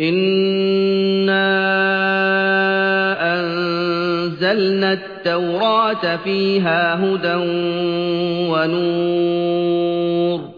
إِنَّا أَنزَلْنَا التَّوْرَاةَ فِيهَا هُدًى وَنُورٌ